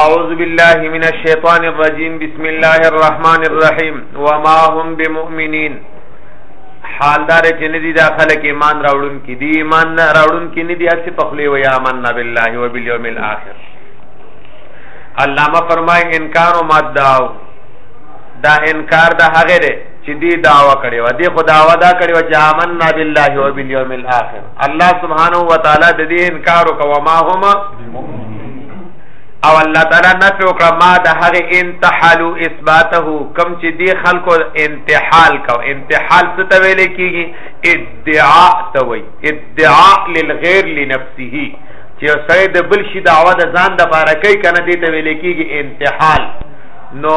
أعوذ بالله من الشيطان الرجيم بسم الله الرحمن الرحيم وما هم بمؤمنين حال دار چې ندي دا خلک ایمان راوړون کې دي ایمان راوړون کې ندي هڅه پخلی وي امن بالله وبالیوم الاخر علامه فرمای انکار او ماده دا انکار د هغه چې دې داوا کړې و دې خو داوا دا کړې و چې آمنا بالله او بالیوم الاخر الله سبحانه و تعالی د دې انکار وکوا ما هم او الله تعالی نفي وکړه ما د هغه انتحالو اثباته کم چې دې خلکو انتحال کو انتحال څه ته ویل کیږي ادعاء ته وي ادعاء للغیر لنفسه چې سره د بل شي دعوه د ځان د فارکې کنه دې ته ویل کیږي انتحال نو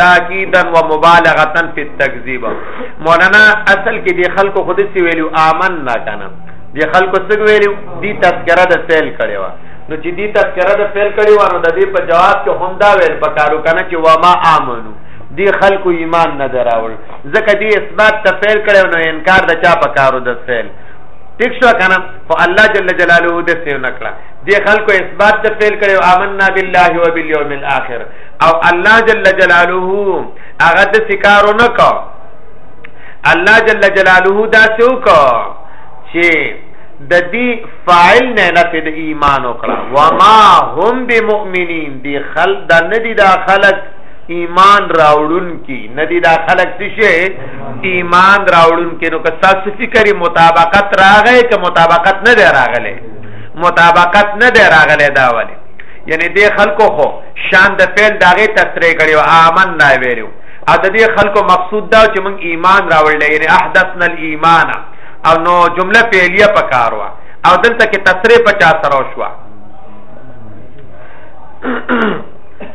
تاکیدا و مبالغه فی التکذیب مولانا اصل کې دی خلکو خود سی ویلو امن نا کنه دی خلکو څنګه ویلو دی تذکرہ د فعل کړي وا نو چې دی تذکرہ د فعل کړي وا نو د دې په جواب کې همدا ویل پکارو کنه چې و ما امنو دی خلکو ایمان نه دراول ځکه دی اثبات ته فعل کړي نو انکار د چا پکارو د فعل ټیک شو کنه خو الله جل جلاله د سیو نکړه دی خلکو اثبات ته فعل کړي امننا بالله وبالیوم الاخر او الله جل جلاله هغه د سکارو نه کو الله جل جلاله دا سو کو چې د دې فاعل نه نفي د ایمان وکړه وما هم بمؤمنین دی خلق د ندی دا خلق ایمان راوړون کی ندی دا خلق څه ایمان راوړون کی نو که تاسو فکر مطابقت راغې که مطابقت نه دی راغله مطابقت نه دی راغله دا ولی یعنی دې خلکو خو شان د فعل داغه تسریع کړي او امن نه ویلو ا د دې خلکو مقصود دا چې موږ ایمان راوړل یعنی احدثنا الايمان او نو جمله فعلیه پکاروا او دلته کې تسریع 50 سره شو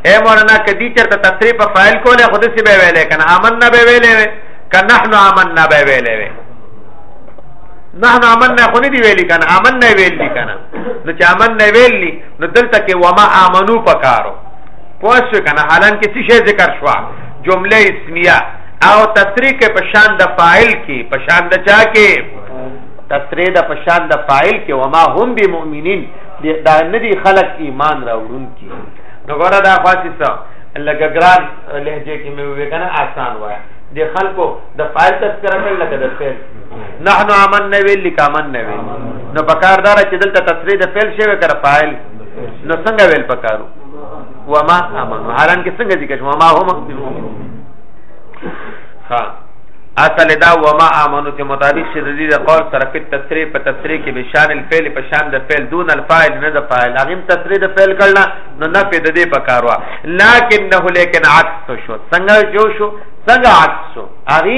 اے مولانا کدی چرته تسریع په فاعل کوله خود سی به ویلې کنه امن نه به ویلې کنه نحن امن نه به ویلې نحن امن نه خو نه دی ویلې کنه امن نه ویلې کنه نو چې امن نه ویلې نو دلته کې وما امنو پکارو پوښ کنه حالان کې څه شی ذکر شو جمله اسمیه او تسریح کې پشان د فاعل کې پشان د چا کې تسریح د پشان د فاعل کې وما هم بمؤمنین دا ندی خلق ایمان راوړون کې نو ګوره دا خاصه څه لکه ګران لهجه کې مې وې کنه آسان وای د خلکو د فاعل تذکرہ کړل لکه د فعل نحنو امن نه ویل لیک امن نه ویل نو په کار دار چې دلته تصریح د فعل شوی کړه فاعل نو څنګه ویل پکارو وما امن حالان کې څنګه ذکر شو ما هم ها اصل دا وما امنو چې مطابق شې د دې قول سره په تصریح په تصریح کې بشان الفعل په شان د فعل دون الفاعل نه د فاعل هغه تصریح د فعل کړل نو نه په دې پکاروا لکنه لیکن عکس شو څنګه جو شو څنګه عکس شو هغه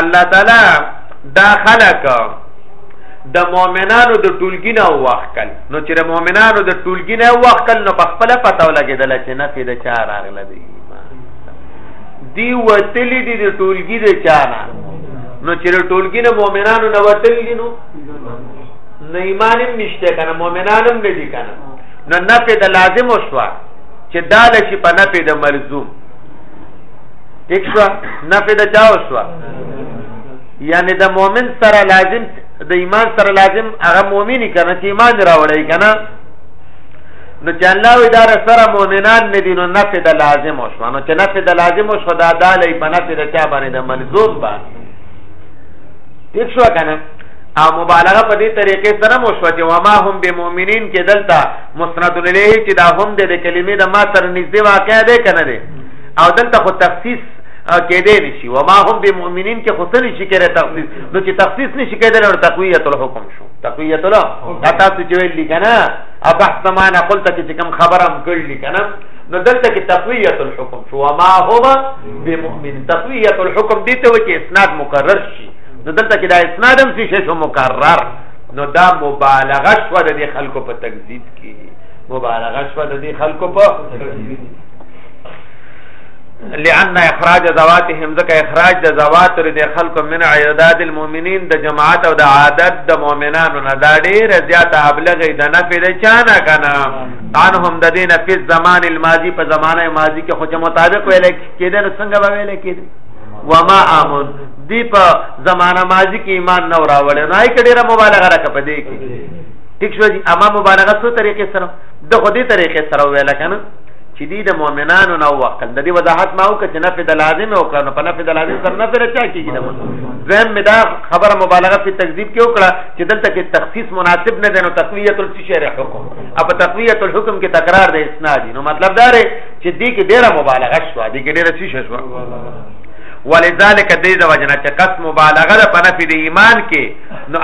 الله تعالی دا خلق د مؤمنانو د ټولګي نه وښکل نو چې د مؤمنانو د ټولګي نه وښکل نو په خپل پته ولګېدل چې نه پیدا چا راغله دی دی وتلی دی د ټولګي د چا نه نو چې د ټولګي نه مؤمنانو نه وتل دي نو نه ایمان هم نشته کنه مؤمنان هم نه دي کنه نو نه پیدا لازم وشو چې دال شي په نه پیدا ملزوم ټیک شو نفع د چا وسوه یعنی د مؤمن سره لازم د ایمان سره لازم هغه مؤمن کنه چې ایمان راوړی کنه نو چې الله وی دار سره مؤمنان نه دي نو نفع د لازم وسوه نو چې نفع د لازم وسوه دا دالې په نفع د چا باندې د ملزوم باندې ټیک شو کنه او مبالغه په دې طریقې سره موشوه چې وما هم بمؤمنین کې دلته مسند الیه چې دا هم د کلمې د ما تر نږدې واقع دی کنه دی او دلته خو تخصیص کېدې نشي و ما هم بمؤمنین کې خصل شي کېره تخصیص نو چې تخصیص نشي کېدل نو تقویت الحکم شو تقویت له دا تاسو چې ویل لیکنه ابحث ما نه قلت چې کوم خبرم کړل لیکنه نو دلته کې تقویت الحکم شو و ما هو بمؤمن تقویت الحکم دي ته چې اسناد مکرر شي نو دلته کې دا اسناد هم شي شو مکرر نو دا مبالغه شو د خلکو په تکذیب کې مبالغه شو د خلکو په تکذیب لأن اخراج ذواتهم ذکا اخراج د ذوات د خلق من عداد المؤمنین د جماعت او د عادت د مؤمنانو نه دا ډیر زیات ابلغ د نفي د چانه کنا انهم د دین فی الزمان الماضی په زمانه ماضی کې خو مطابق ویل کېدل څنګه به ویل کېدل وما امن دی په زمانه ماضی کې ایمان نه راوړل نه یې ډیره مبالغه راکړه په دې کې ټیک شو جی اما مبالغه څو طریقې سره د خو دې طریقې سره ویل کنه چې دی د مؤمنانو نه وقل د دې وضاحت ما وکړ چې نفي د لازم او کړه په نفي د لازم سره نفي رچا کیږي نو زم مدا خبره مبالغه په تکذیب کې وکړه چې دلته کې تخصیص مناسب نه دی نو تقویت الشعر حکم او په تقویت الحکم کې تکرار د اسناد نو مطلب دا دی چې دی کې ډیره مبالغه شو دی کې ډیره شیشه شو ولذالک دې د وجنه چې قص مبالغه ده په نفي د ایمان کې نو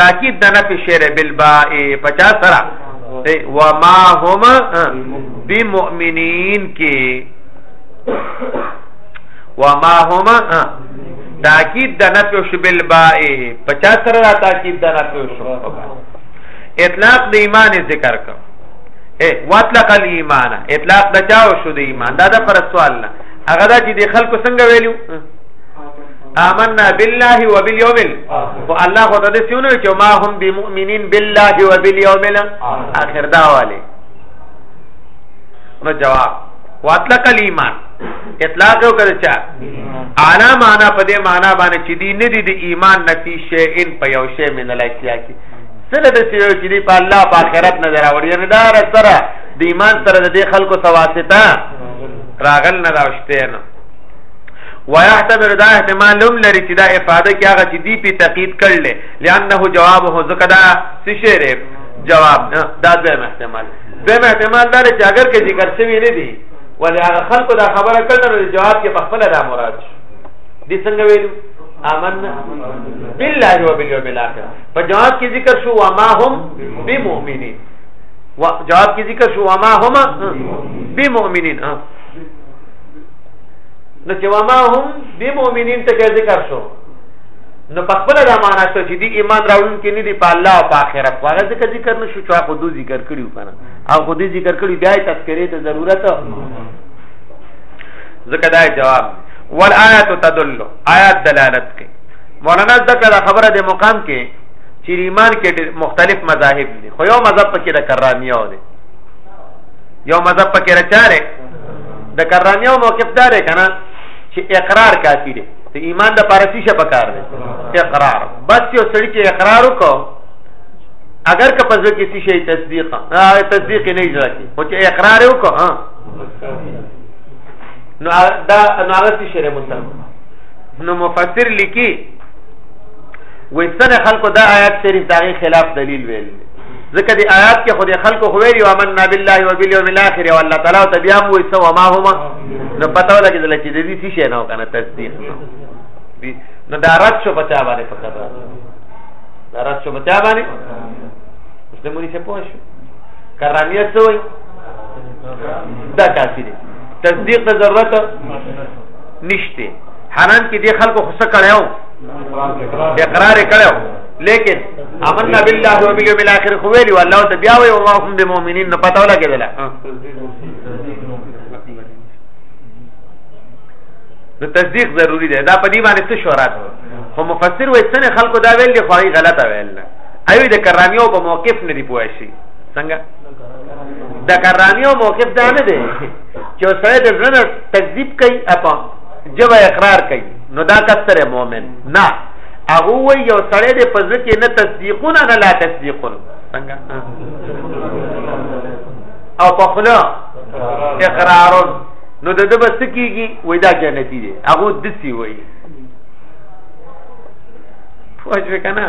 تاکید د نفي شعر بالباء 50 سره وما هم بمؤمنین کې وما هم تاکید د نفی شو بل باء 50 سره دا تاکید د نفی شو اطلاق د ایمان ذکر کړ اے واطلق الايمان اطلاق د چاو شو د ایمان دا د پر سوال نه هغه د خلکو څنګه ویلو آمنا بالله وبالیوم او الله خو ته سیونه چې ما هم بمؤمنین بالله وبالیوم اخر دا والے نو جواب واطلق الايمان اطلاق یو کړ چا اعلی معنا په دې معنا باندې چې دی نه دی د ایمان نفي شی ان په یو شی من الکیا کې سره د سیو چې دی په الله په آخرت نظر اوړي نه دار سره د ایمان سره د خلکو سواسته راغل نه راوشته نه ويعتبر دا احتمال هم لري چې دا افاده کې هغه چې دی په تقید کړل لانه جوابه ځکه دا څه شعر جواب دا دویم احتمال دویم احتمال دا چې اگر کې ذکر شوی نه دی ولې هغه خلکو دا خبره کړل نو جواب کې په خپل دا مراد دي څنګه ویلو امن بالله وبالیوم الاخر په جواب کې ذکر شو وما هم بمؤمنین جواب کې ذکر شو وما هم بمؤمنین نو چې وما هم بمؤمنین ته کې ذکر شو نو په خپل دا معنا شو چې دی ایمان راوړون کې نه دی په الله او په آخرت هغه ذکر ذکر نشو چې خو دوی ذکر کړیو کنه او خو دوی ذکر کړی بیا تذکرې ته ضرورت ځکه دا جواب والآیات تدل آیات دلالت کوي مولانا ذکر خبره د مقام کې چې ایمان کې مختلف مذاهب دي خو یو مذهب پکې د کرامیو دی یو مذهب پکې رچاره د کرامیو موقف دار کنه چې اقرار کافی دی ته ایمان د پارسی شه پکار دی اقرار بس یو سړی چې اقرار وکړو اگر که پزو کې څه شي تصدیق نه تصدیق نه اجرا کی او چې اقرار وکړو ها نو دا نو هغه څه شری مسلمان نو مفسر لیکي وستنه خلکو دا آیات شریف دغه خلاف دلیل ویل ځکه دی آیات کې خو د خلکو خو ویلي آمنا بالله وبالیوم الاخر او الله تعالی ته بیا مو وسو ما هم نو پته ولګیدل چې د دې څه شي نه کنه تصدیق نو نو دا رات شو بچا باندې فقط دا رات شو بچا باندې مسلمانې څه پوه شو کرامیه څه وای دا کافی دی تصدیق ته ضرورت نشته حنان کې د خلکو خصه کړو اقرار کړو لیکن امنا بالله و بیوم الاخر خو ویلی والله ته بیا وی والله هم بمؤمنین نه پتا ولا کېدل نو تصدیق ضروری دی دا په دې باندې څه شورات خو مفسر وایي څنګه خلکو دا ویل دي خو هغه غلطه ویل نه ایوی د کرامیو په موقف نه دی پوه شي څنګه د کرامیو موقف دا نه دی چې سره د زړه تکذیب کوي اپا جواب اقرار کوي نو دا کثر مؤمن نه هغه وی یو سړی د پزړه کې نه تصدیقون نه لا تصدیقون څنګه او په خله اقرار نو د دبس کیږي وای دا جنتی دی هغه دسی وای پوښښ وکنه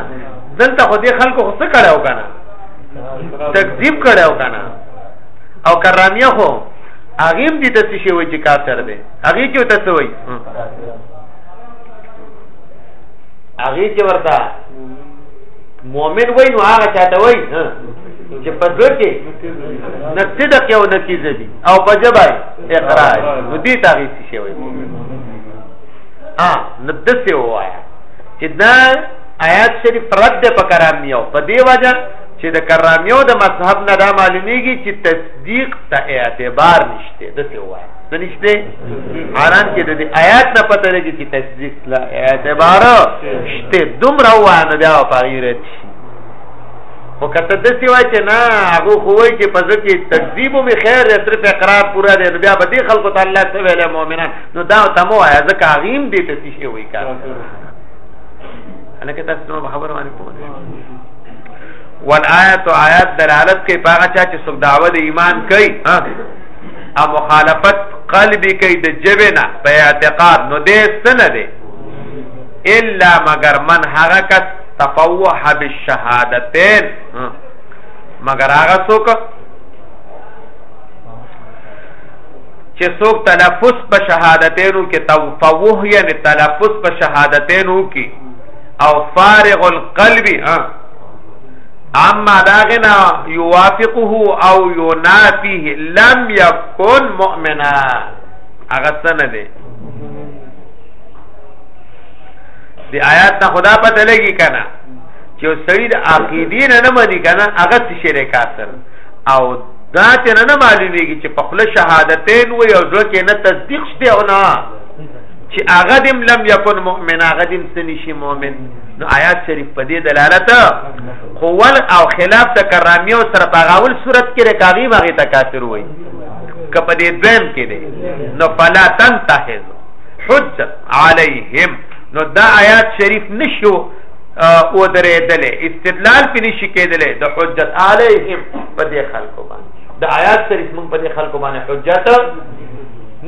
دلته خو دې خلکو خو څه کړو کنه تکذیب کړو کنه او کرامیه خو هغه هم دې ته شي وای چې کافر دی هغه چې ته څه وای هغه چې ورته مؤمن وای نو هغه چاته وای چې په دې کې نه صدق یو نتیجه دي او په جبا اقرار نو دې تاغي څه شي وای ا ندسه وایا چې دا آیات شریف رد ده په کرامیو په دی وجه چې د کرامیو د مذهب نه دا معلومیږي چې تصدیق ته اعتبار نشته د څه وایي نشته حرام کې د آیات نه پته لګي چې لا اعتبار شته دومره وانه بیا په غیرت شي خو کته د سیوا چې نه هغه خوې چې په ځکه تکذیب می خیر تر په اقرار پورا دی بیا به دې خلکو ته الله ته ویل مؤمنان نو دا تمو آیا ځکه غیم دې ته شي وای کار الکه تاسو نو خبر باندې پوه والآیات آیات دلالت کوي په هغه چا چې څوک دعوه د ایمان کوي ها ا مخالفت قلبی کوي د جبنه په اعتقاد نو دې سنه دې الا مگر من هغه کس تفوح بالشهادتين مگر هغه څوک چې څوک تلفظ په شهادتینو کې تفوه یعنی تلفظ په شهادتینو کې او فارغ القلب اما داغنا يوافقه او ينافيه لم يكن مؤمنا هغه سن دی دی آیات نه خدا پته لګی کنه چې سړی د عقیدې نه نه مانی کنه هغه څه شری کافر او دا ته نه معلومیږي چې په خپل شهادتین وي او ځکه کې نه تصدیق شته او نه چې هغه دم لم یکن مؤمن هغه دم سنشي مؤمن نو آیات شریف په دې دلالت قول او خلاف د کرامیو سره په غاول صورت کې رکاغي باغې تکاثر وای کپه دې دویم کې دي نو فلا تنتهز حجت علیهم نو دا آیات شریف نشو او درېدلې استدلال پې نشي کېدلې د حجت علیهم په دې خلکو باندې د آیات شریف موږ په دې خلکو باندې حجت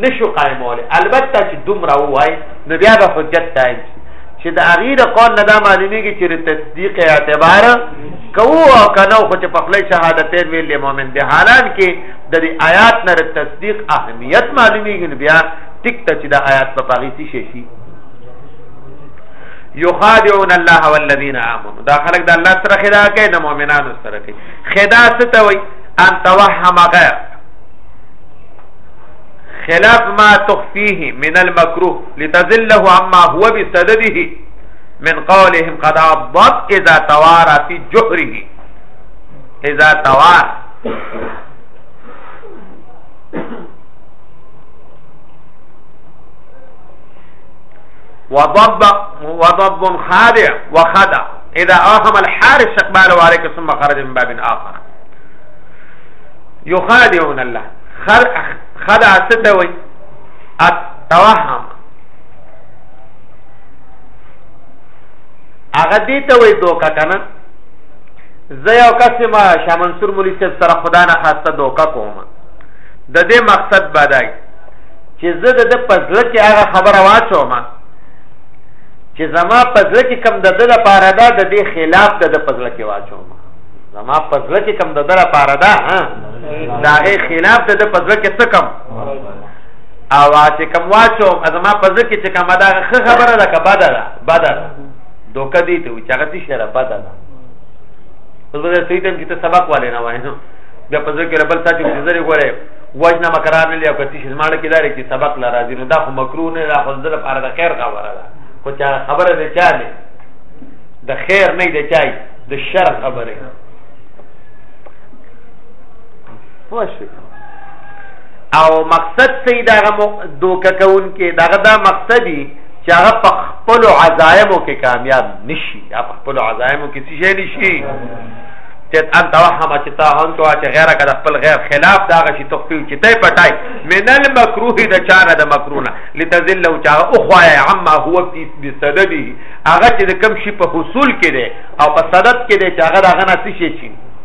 نشو قائموله البته چې دومره وای نو بیا به حجت قائم شي چې د هغې د قول نه دا معلومېږي چې د تصدیق اعتبار کوو او که نه خو چې په خپل شهادتین ویل مؤمن دی حالان کې د دې آیات نه د تصدیق اهمیت معلومېږي نو بیا ټیک ته چې د آیات په پاغې څه شي شي یخادعون الله والذین آمنوا دا خلک د الله سره خدا کوي د مؤمنانو سره کوي خدا څه ته وایي ان توهم غیر خلاف ما تخفيه من المكروه لتذله عما هو بصدده من قولهم قد عضت اذا توارى في جحره اذا توارى وضب وضب خادع وخدع اذا اوهم الحارس استقبال عليك ثم خرج من باب اخر يخادعون الله خدع څه ته وایي التوهم هغه دې ته وایي دوکه که نه زه یو کس ما شاه منصور مولي صاحب سره خدا نه خواسته دوکه کوم د دې مقصد به دا چې زه د ده په زړه کې هغه خبره واچوم چې زما په زړه کې کم د ده لپاره ده د دې خلاف د ده په زړه کې واچوم زما په زړه کې کم د ده لپاره ده دا غي خلاف د په ځل کې څه کم او چې کم واچو ازما په ځل کې چې کم دا خبره ده که بده ده بده ده دوکه دی ته چې هغه څه شره بده ده اوس به سوي تم چې ته سبق والے نه وای نو بیا په ځل کې ربل ساتي چې زری ګوره وجنه مکرار نه لیا که څه شمال کې داري چې سبق لا راځي نو دا خو مکروه نه دا خو ځل په اړه خیر خبره ده خو چې خبره ده چا نه د خیر نه ده چای د شر خبره پوه شئ او مقصد سي دغه دوکه کون کې دغه دا مقصدی چې هغه په خپل عزایمو کې کامیاب نشي یا په خپل عزایمو کې څه شي نشي چې ان توهم چې تا هم کو چې غیر کړه خپل غیر خلاف دا غشي تخفي چې ته پټای من المکروه د چانه د مکرونه لتذل او چا او خوایا عما هو بسببه هغه چې کوم شي په حصول کې دی او په صدد کې دی چې هغه هغه نه شي چین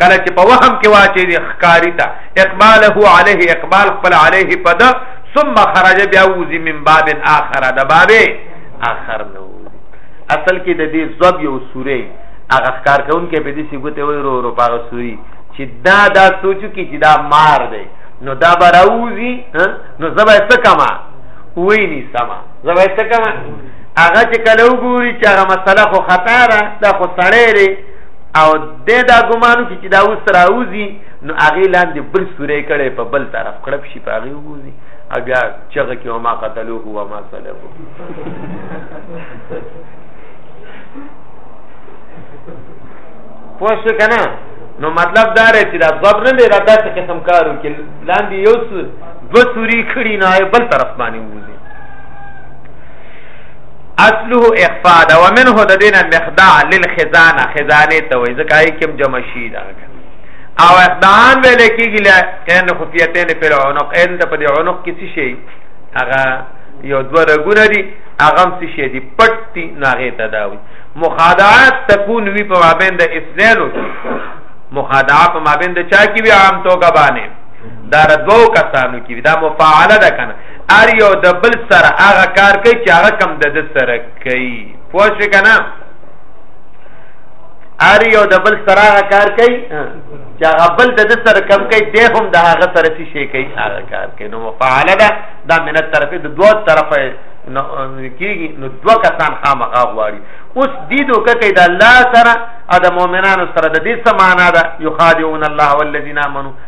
کله چې په وهم کې واچي دي خکاری ته اقباله عليه اقبال خپل عليه پد ثم خرج بیا وزي من باب اخر د باب اخر نو اصل کې د دې زب یو سورې هغه خکار کون کې په دې سی ګوته وي رو رو پاغه سوري چې دا دا سوچو کې چې دا مار دی نو دا براوزی نو زبا استکما وی نی سما زبا استکما هغه چې کله وګوري چې هغه مسله خو خطر ده خو سړی او د دا ګمانو کې چې دا اوس راوځي نو هغه لاندې بل سورې کړي په بل طرف کړب شي په هغه وځي بیا چغه کې ما قتلوه و ما صلبوه پوه شو کنه نو مطلب دا رې چې دا ضرب نه دی راته څه قسم کارو کې لاندې یو څه دو سوري کړي نه بل طرف باندې وځي اصله اخفاء دا ومنه د دینه مخداع للخزانه خزانه ته وای ځکه یې کوم جمع شي دا او اخدان ویل کېږي لا ان خفیتین فی العنق ان د په دې عنق کې څه شي هغه یو دوه رګونه دي هغه څه شي دي پټ دي ناغه ته دا وي مخادعات تكون وی په مابین د اسنین او مخادعه په مابین د چا کې وی عام توګه باندې دا دوو کسانو کې دا مفاعله ده کنه ار یو د بل سره هغه کار کوي چې هغه کم د د سره کوي پوه شو کنه ار یو د بل سره هغه کار کوي چې هغه بل د د سره کم کوي د هم د هغه سره چې شي کوي هغه کار کوي نو مفعله ده دا من طرفه د دوه طرفه نو کیږي نو دوه کسان خامخا غواړي اوس دې دوکه کوي د الله سره او د مؤمنانو سره د دې سمانا ده یخادعون الله والذین آمنوا